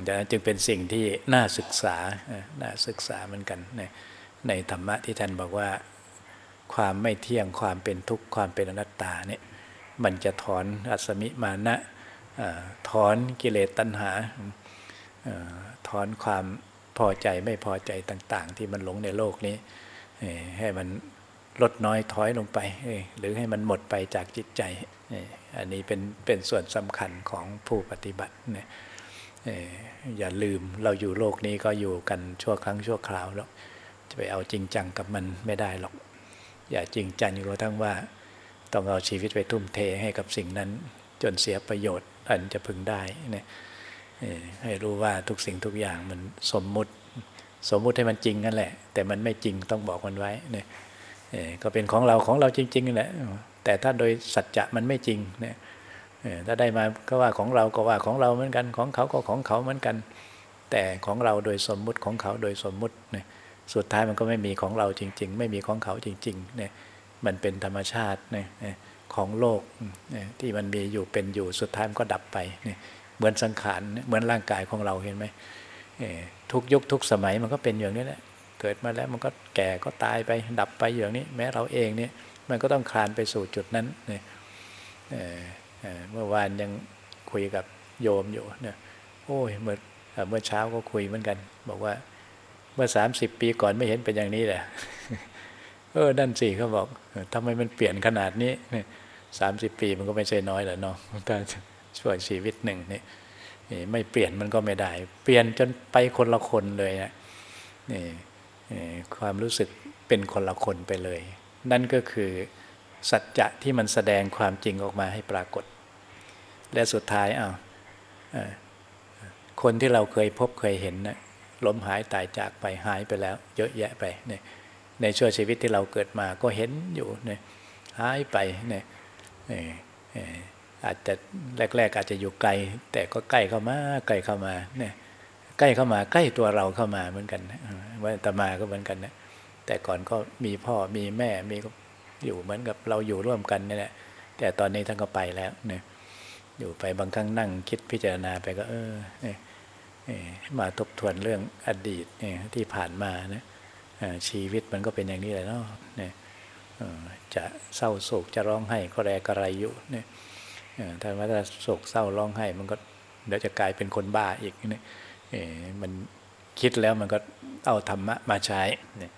ดังนั้นจึงเป็นสิ่งที่น่าศึกษาน่าศึกษาเหมือนกันในในธรรมะที่ท่านบอกว่า ความไม่เที่ยงความเป็นทุกข์ความเป็นอนัตตาเนี่ยมันจะถอนอัศมิมานะถอนกิเลสตัณหาถอนความ พอใจไม่พอใจต่าง ๆ ที่มันหลงในโลกนี้ให้มันลดน้อยถอยลงไป หรือให้มันหมดไปจากจิตใจ อันนี้เป็นเป็นส่วนสำคัญของผู้ปฏิบัติเนี่ยอย่าลืมเราอยู่โลกนี้ก็อยู่กันชั่วครั้งชั่วคราวแล้วจะไปเอาจริงจังกับมันไม่ได้หรอก อย่าจริงจังอยู่ทั้งว่า ต้องเอาชีวิตไปทุ่มเทให้กับสิ่งนั้น จนเสียประโยชน์อันจะพึงได้เนี่ย ให้รู้ว่าทุกสิ่งทุกอย่างมันสมมุติ สมมุติให้มันจริงนั่นแหละ แต่มันไม่จริงต้องบอกมันไว้เนี่ยก็เป็นของเราของเราจริงๆนั่นแหละแต่ถ้าโดยสัจจะมันไม่จริงเนี่ยถ้าได้มาก็ว่าของเราก็ว่าของเราเหมือนกันของเขาก็ของเขาเหมือนกัน แต่ของเราโดยสมมุติของเขาโดยสมมุติเนี่ยสุดท้ายมันก็ไม่มีของเราจริง ๆ ไม่มีของเขาจริงๆเนี่ยมันเป็นธรรมชาติเนี่ยของโลกที่มันมีอยู่เป็นอยู่สุดท้ายมันก็ดับไปเนี่ย เหมือนสังขารเหมือนร่างกายของเราเห็นไหมทุกยุคทุกสมัยมันก็เป็นอย่างนี้แหละเกิดมาแล้วมันก็แก่ก็ตายไปดับไปอย่างนี้ แม้เราเองเนี่ยมันก็ต้องคลานไปสู่จุดนั้นเนี่ยเมื่อวานยังคุยกับโยมอยู่เนี่ยโอ้ยเมื่อเมื่อเช้าก็คุยเหมือนกัน บอกว่าเมื่อสามสิบปีก่อนไม่เห็นเป็นอย่างนี้แหละเออนั่นสิเขาบอกทำไมมันเปลี่ยนขนาดนี้สามสิบปีมันก็ไม่ใช่น้อยแหละเนาะถ้า ช่วยชีวิตหนึ่งนี่ไม่เปลี่ยนมันก็ไม่ได้ เปลี่ยนจนไปคนละคนเลยนะนี่ความรู้สึกเป็นคนละคนไปเลย นั่นก็คือสัจจะที่มันแสดงความจริงออกมาให้ปรากฏ และสุดท้ายอ้าวคนที่เราเคยพบเคยเห็นนะล้มหายตายจากไปหายไปแล้ว เยอะแยะไปในในช่วงชีวิตที่เราเกิดมาก็เห็นอยู่เนี่ยหายไปเนี่ย อาจจะแรก ๆ อาจจะอยู่ไกล แต่ก็ใกล้เข้ามาใกล้เข้ามาเนี่ยใกล้เข้ามาใกล้ตัวเราเข้ามาเหมือนกันว่าตมาก็เหมือนกันนะแต่ก่อนก็มีพ่อมีแม่มีอยู่เหมือนกับเราอยู่ร่วมกันนี่แหละแต่ตอนนี้ท่านก็ไปแล้วเนี่ยอยู่ไปบางครั้งนั่งคิดพิจารณาไปก็ เออมาทบทวนเรื่องอดีตเนี่ยที่ผ่านมานะชีวิตมันก็เป็นอย่างนี้แหละเนาะเนี่ยจะเศร้าโศกจะร้องไห้ก็แรกระไรอยู่เนี่ย ถ้าว่าถ้าโศกเศร้าร้องไห้ มันก็เดี๋ยวจะกลายเป็นคนบ้าอีกนี่มันคิดแล้วมันก็เอาธรรมะมาใช้เนี่ย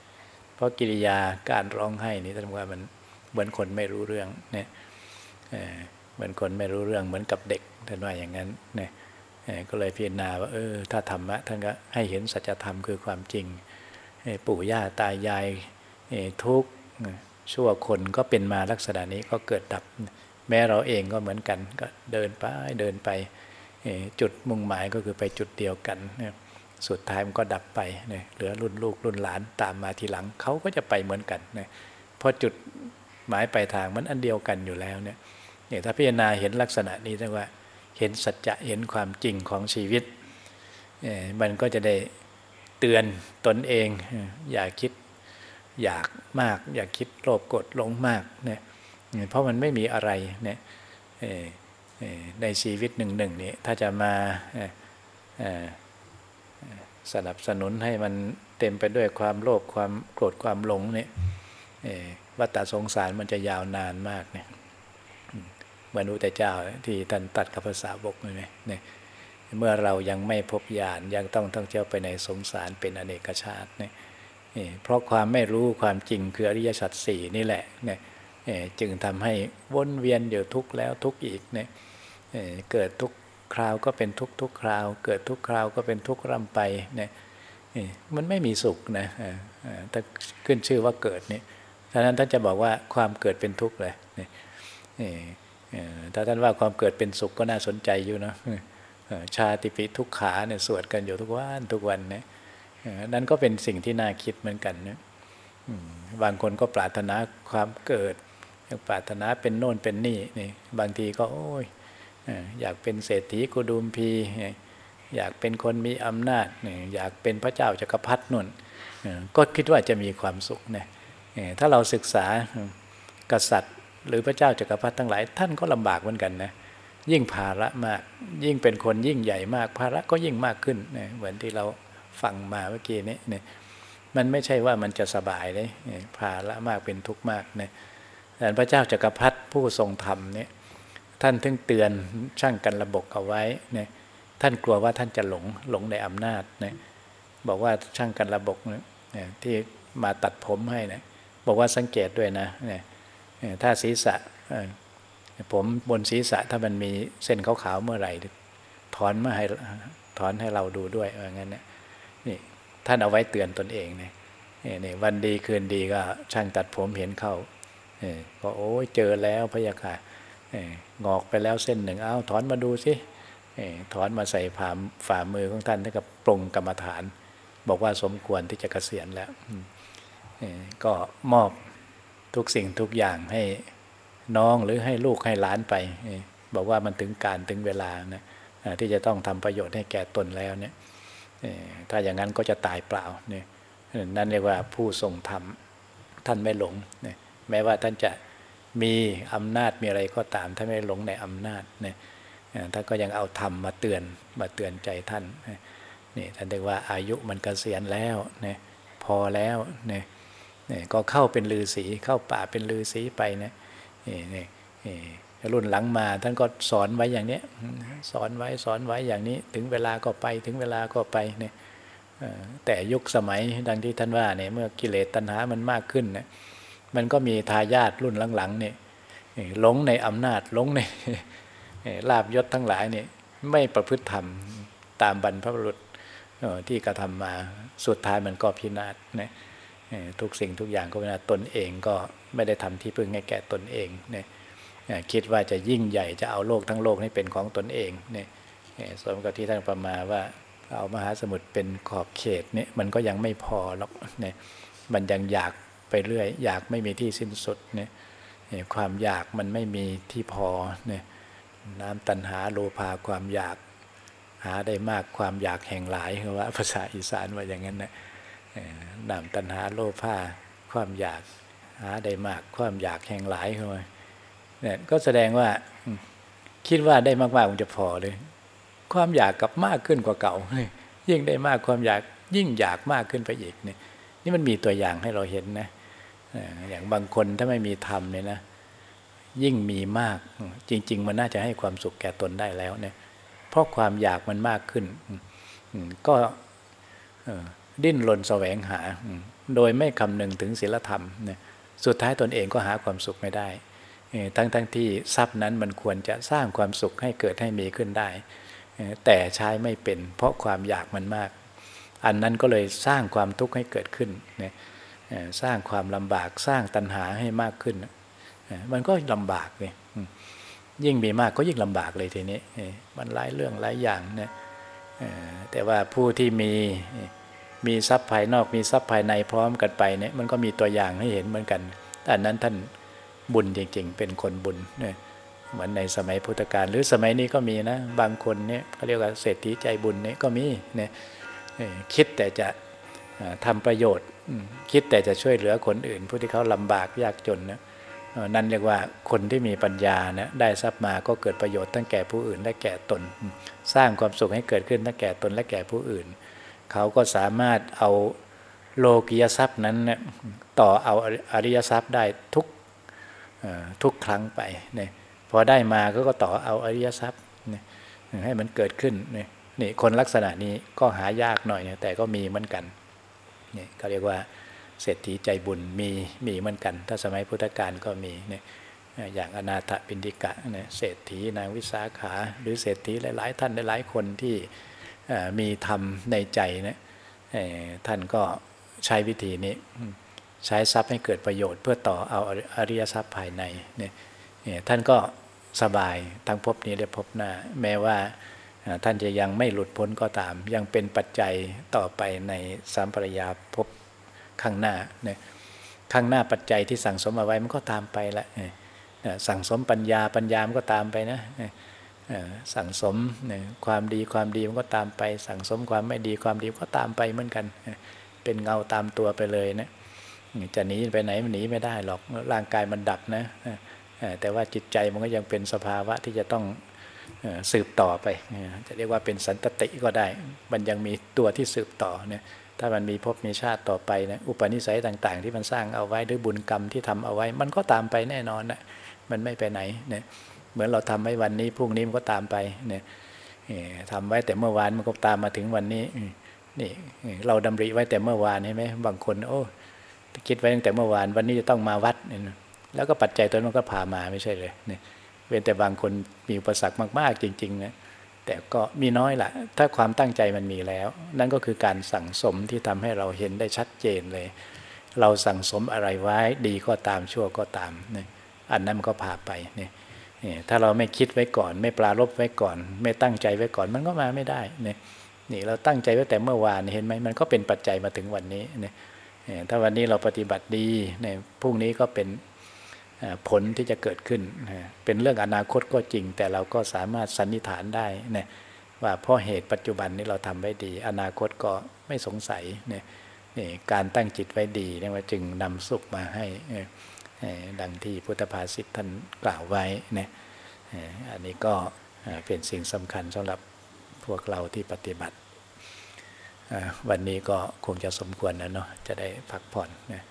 เพราะกิริยาการร้องไห้นี่ท่านว่ามันเหมือนคนไม่รู้เรื่องเนี่ยเหมือนคนไม่รู้เรื่องเหมือนกับเด็กท่านว่าอย่างนั้นเนี่ยก็เลยพิจารณาว่าเออถ้าธรรมะท่านก็ให้เห็นสัจธรรมคือความจริงปู่ย่าตายายทุกชั่วคนก็เป็นมาลักษณะนี้ก็เกิดดับ แม้เราเองก็เหมือนกันก็เดินไปเดินไปจุดมุ่งหมายก็คือไปจุดเดียวกัน สุดท้ายมันก็ดับไปเหลือรุ่นลูกรุ่นหลานตามมาทีหลังเขาก็จะไปเหมือนกันเพราะจุดหมายปลายทางมันอันเดียวกันอยู่แล้วเนี่ยถ้าพิจารณาเห็นลักษณะนี้ได้ว่าเห็นสัจจะเห็นความจริงของชีวิต มันก็จะได้เตือนตนเอง อย่าคิดอยากมาก อย่าคิดโลภกดลงมากเนี่ย เพราะมันไม่มีอะไรเนี่ยในชีวิตหนึ่งหนึ่งนี้ถ้าจะมาสนับสนุนให้มันเต็มไปด้วยความโลภความโกรธความหลงเนี่ยวัฏสงสารมันจะยาวนานมากเนี่ยเหมือนอุตเจ้าที่ท่านตัดกับภาษาบกเลยไหมเนี่ยเมื่อเรายังไม่พบญาณยังต้องท่องเที่ยวไปในสงสารเป็นอเนกชาติเนี่ยเพราะความไม่รู้ความจริงคืออริยสัจสี่นี่แหละเนี่ย จึงทำให้วนเวียนอยู่ทุกแล้วทุกอีกเนี่ยเกิดทุกคราวก็เป็นทุกทุกคราว เกิดทุกคราวก็เป็นทุกร่ำไปเนี่ยมันไม่มีสุขนะถ้าขึ้นชื่อว่าเกิดนี่ท่านั้นท่านจะบอกว่าความเกิดเป็นทุกข์เลยถ้าท่านว่าความเกิดเป็นสุขก็น่าสนใจอยู่นะชาติปิทุกขาเนี่ยสวดกันอยู่ทุกวันทุกวันเนี่ยนั่นก็เป็นสิ่งที่น่าคิดเหมือนกันนะบางคนก็ปรารถนาความเกิด ปรารถนาเป็นโน่นเป็นนี่นี่บางทีก็โอ้ยอยากเป็นเศรษฐีกุดุมพีอยากเป็นคนมีอำนาจอยากเป็นพระเจ้าจักรพรรดินุ่นก็คิดว่าจะมีความสุขนะถ้าเราศึกษากษัตริย์ หรือพระเจ้าจักรพรรดิทั้งหลาย ท่านก็ลำบากเหมือนกันนะยิ่งภาระมาก ยิ่งเป็นคนยิ่งใหญ่มาก ภาระก็ยิ่งมากขึ้นนะเหมือนที่เราฟังมาเมื่อกี้นี้นี่มันไม่ใช่ว่ามันจะสบายเลยภาระมากเป็นทุกข์มากนะแต่ พระเจ้าจักรพรรดิผู้ทรงธรรมเนี่ยท่านถึงเตือนช่างกันระบบเอาไว้เนี่ยท่านกลัวว่าท่านจะหลงหลงในอำนาจเนี่ยบอกว่าช่างกันระบบเนี่ยที่มาตัดผมให้นะบอกว่าสังเกตด้วยนะเนี่ยถ้าศีรษะผมบนศีรษะถ้ามันมีเส้นขาวๆเมื่อไหร่ถอนมาให้ถอนให้เราดูด้วยว่างั้นเนี่ยนี่ท่านเอาไว้เตือนตนเองเนี่ยนี่วันดีคืนดีก็ช่างตัดผมเห็นเข้า ก็โอ้ยเจอแล้วพยาค่ะงอกไปแล้วเส้นหนึ่งเอาถอนมาดูสิถอนมาใส่ฝ่าฝ่ามือของท่านเท่ากับปรงกรรมฐาน บอกว่าสมควรที่จะเกษียณแล้วก็มอบทุกสิ่งทุกอย่างให้น้องหรือให้ลูกให้หลานไป บอกว่ามันถึงการถึงเวลานะที่จะต้องทำประโยชน์ให้แก่ตนแล้วเนี่ยถ้าอย่างนั้นก็จะตายเปล่าเนี่ยนั่นเรียกว่าผู้ทรงธรรมท่านไม่หลงเนี่ย แม้ว่าท่านจะมีอำนาจมีอะไรก็ตามท่านไม่หลงในอำนาจนี่ยท่านก็ยังเอาธรรมมาเตือนมาเตือนใจท่านนี่ท่านเรียกว่าอายุมันกเกษียณแล้วนี่ยพอแล้วนี่ยนี่ก็เข้าเป็นลือศีเข้าป่าเป็นลือศีไปนะนี่นี่รุ่นหลังมาท่านก็สอนไว้อย่างนี้สอนไว้สอนไว้อย่างนี้ ถึงเวลาก็ไปถึงเวลาก็ไปเนี่ยแต่ยุคสมัยดังที่ท่านว่าเนี่ยเมื่อกิเลสตัณหามันมากขึ้นเนี่ย มันก็มีทายาทรุ่นหลังๆเนี่ยหลงในอำนาจหลงในลาบยศทั้งหลายเนี่ยไม่ประพฤติธรรมตามบรรพบุรุษที่กระทำมาสุดท้ายมันก็พินาศนะทุกสิ่งทุกอย่างก็เป็นตนเองก็ไม่ได้ทำที่พึ่งให้แก่ตนเองเนี่ยคิดว่าจะยิ่งใหญ่จะเอาโลกทั้งโลกให้เป็นของตนเองเนี่ยสมกับที่ท่านประมาว่าเอามหาสมุทรเป็นขอบเขตเนี่ยมันก็ยังไม่พอหรอกเนี่ยมันยังอยาก ไปเรื่อย อยากไม่มีที่สิ้นสุดเนี่ยความอยากมันไม่มีที่พอเนี่ยน้ำตันหาโลภาความอยากหาได้มากความอยากแห่งหลายคือว่าภาษาอีสานว่าอย่างนั้นนะน้ำตันหาโลภาความอยากหาได้มากความอยากแห่งหลายคือว่าเนี่ยก็แสดงว่าคิดว่าได้มากๆมันจะพอเลย ความอยากกับมากขึ้นกว่าเก่ายิ่งได้มากความอยากยิ่งอยากมากขึ้นไปอีกเนี่ยนี่มันมีตัวอย่างให้เราเห็นนะ อย่างบางคนถ้าไม่มีธรรมเนี่ยนะยิ่งมีมากจริง ๆ มันน่าจะให้ความสุขแก่ตนได้แล้วเนี่ยเพราะความอยากมันมากขึ้น ก็ดิ้นรนแสวงหา โดยไม่คำนึงถึงศีลธรรมเนี่ยสุดท้ายตนเองก็หาความสุขไม่ได้ ทั้งทั้งที่ทรัพย์นั้นมันควรจะสร้างความสุขให้เกิดให้มีขึ้นได้ แต่ใช้ไม่เป็น เพราะความอยากมันมาก อันนั้นก็เลยสร้างความทุกข์ให้เกิดขึ้นเนี่ย สร้างความลำบากสร้างตัณหาให้มากขึ้น มันก็ลำบากเลยยิ่งมีมากก็ยิ่งลำบากเลยทีนี้มันหลายเรื่องหลายอย่างนะแต่ว่าผู้ที่มีมีทรัพย์ภายนอกมีทรัพย์ภายในพร้อมกันไปเนี่ยมันก็มีตัวอย่างให้เห็นเหมือนกันแต่นั้นท่านบุญจริงๆ เป็นคนบุญเนี่ยเหมือนในสมัยพุทธกาลหรือสมัยนี้ก็มีนะบางคนเนี่ยเขาเรียกว่าเศรษฐีใจบุญเนี่ยก็มีเนี่ยคิดแต่จะทำประโยชน์ คิดแต่จะช่วยเหลือคนอื่น ผู้ที่เขาลำบากยากจนนะนั่นเรียกว่าคนที่มีปัญญานะได้ทรัพย์มาก็เกิดประโยชน์ทั้งแก่ผู้อื่นและแก่ตน สร้างความสุขให้เกิดขึ้นทั้งแก่ตนและแก่ผู้อื่น เขาก็สามารถเอาโลกิยทรัพย์นั้นต่อเอาอริยทรัพย์ได้ทุกทุกครั้งไปเนี่ยพอได้มาก็ก็ต่อเอาอริยทรัพย์เนี่ยให้มันเกิดขึ้นนี่นี่คนลักษณะนี้ก็หายากหน่อยเนี่ยแต่ก็มีเหมือนกัน นี่เขาเรียกว่าเศรษฐีใจบุญมีมีเหมือนกัน ถ้าสมัยพุทธกาลก็มีเนี่ยอย่างอนาถปินดิกะเนี่ยเศรษฐีนางวิสาขา หรือเศรษฐีหลายๆ ท่านหลายๆคนที่มีธรรมในใจนีท่านก็ใช้วิธีนี้ใช้ทรัพย์ให้เกิดประโยชน์เพื่อต่อเอาอริยทรัพย์ภายในเนี่ยท่านก็สบายทั้งภพนี้และภพหน้า แม้ว่า ท่านจะยังไม่หลุดพ้นก็ตาม ยังเป็นปัจจัยต่อไปในสามปริยาภพข้างหน้าเนี่ยข้างหน้าปัจจัยที่สั่งสมเอาไว้มันก็ตามไปละสั่งสมปัญญาปัญญามันก็ตามไปนะสั่งสมความดีความดีมันก็ตามไป สั่งสมความไม่ดีความดีก็ตามไปเหมือนกัน เป็นเงาตามตัวไปเลยนะจะหนีไปไหนมันหนีไม่ได้หรอกร่างกายมันดับนะแต่ว่าจิตใจมันก็ยังเป็นสภาวะที่จะต้อง สืบต่อไป จะเรียกว่าเป็นสันตติก็ได้ มันยังมีตัวที่สืบต่อเนี่ยถ้ามันมีภพมีชาติต่อไปนะอุปนิสัยต่าง ๆ ที่มันสร้างเอาไว้ด้วยบุญกรรมที่ทำเอาไว้ มันก็ตามไปแน่นอนนะมันไม่ไปไหนเนี่ยเหมือนเราทำไว้วันนี้พรุ่งนี้มันก็ตามไปเนี่ยทำไว้แต่เมื่อวานมันก็ตามมาถึงวันนี้นี่เราดำริไว้แต่เมื่อวานใช่ไหมบางคน โอ้คิดไว้ตั้งแต่เมื่อวานวันนี้จะต้องมาวัดเนี่ยแล้วก็ปัจจัยตัวนั้นก็พามาไม่ใช่เลยเนี่ย เว้นแต่บางคนมีอุปสรรคมากๆจริงๆนะแต่ก็มีน้อยละถ้าความตั้งใจมันมีแล้ว นั่นก็คือการสั่งสมที่ทำให้เราเห็นได้ชัดเจนเลย เราสั่งสมอะไรไว้ดีก็ตามชั่วก็ตามนี่อันนั้นมันก็พาไปเนี่ยถ้าเราไม่คิดไว้ก่อน ไม่ปลารบไว้ก่อน ไม่ตั้งใจไว้ก่อนมันก็มาไม่ได้เนี่ยนี่เราตั้งใจไว้แต่เมื่อวานเห็นไหมมันก็เป็นปัจจัยมาถึงวันนี้เนี่ยถ้าวันนี้เราปฏิบัติดีเนี่ยพรุ่งนี้ก็เป็น ผลที่จะเกิดขึ้น เป็นเรื่องอนาคตก็จริง แต่เราก็สามารถสันนิษฐานได้นะว่าเพราะเหตุปัจจุบันนี้เราทำไว้ดี อนาคตก็ไม่สงสัยเนี่ยการตั้งจิตไว้ดีนี่ว่าจึงนำสุขมาให้ดังที่พุทธภาษิตท่านกล่าวไว้นะอันนี้ก็เป็นสิ่งสำคัญสำหรับพวกเราที่ปฏิบัติ วันนี้ก็คงจะสมควรนะเนาะจะได้พักผ่อนนะ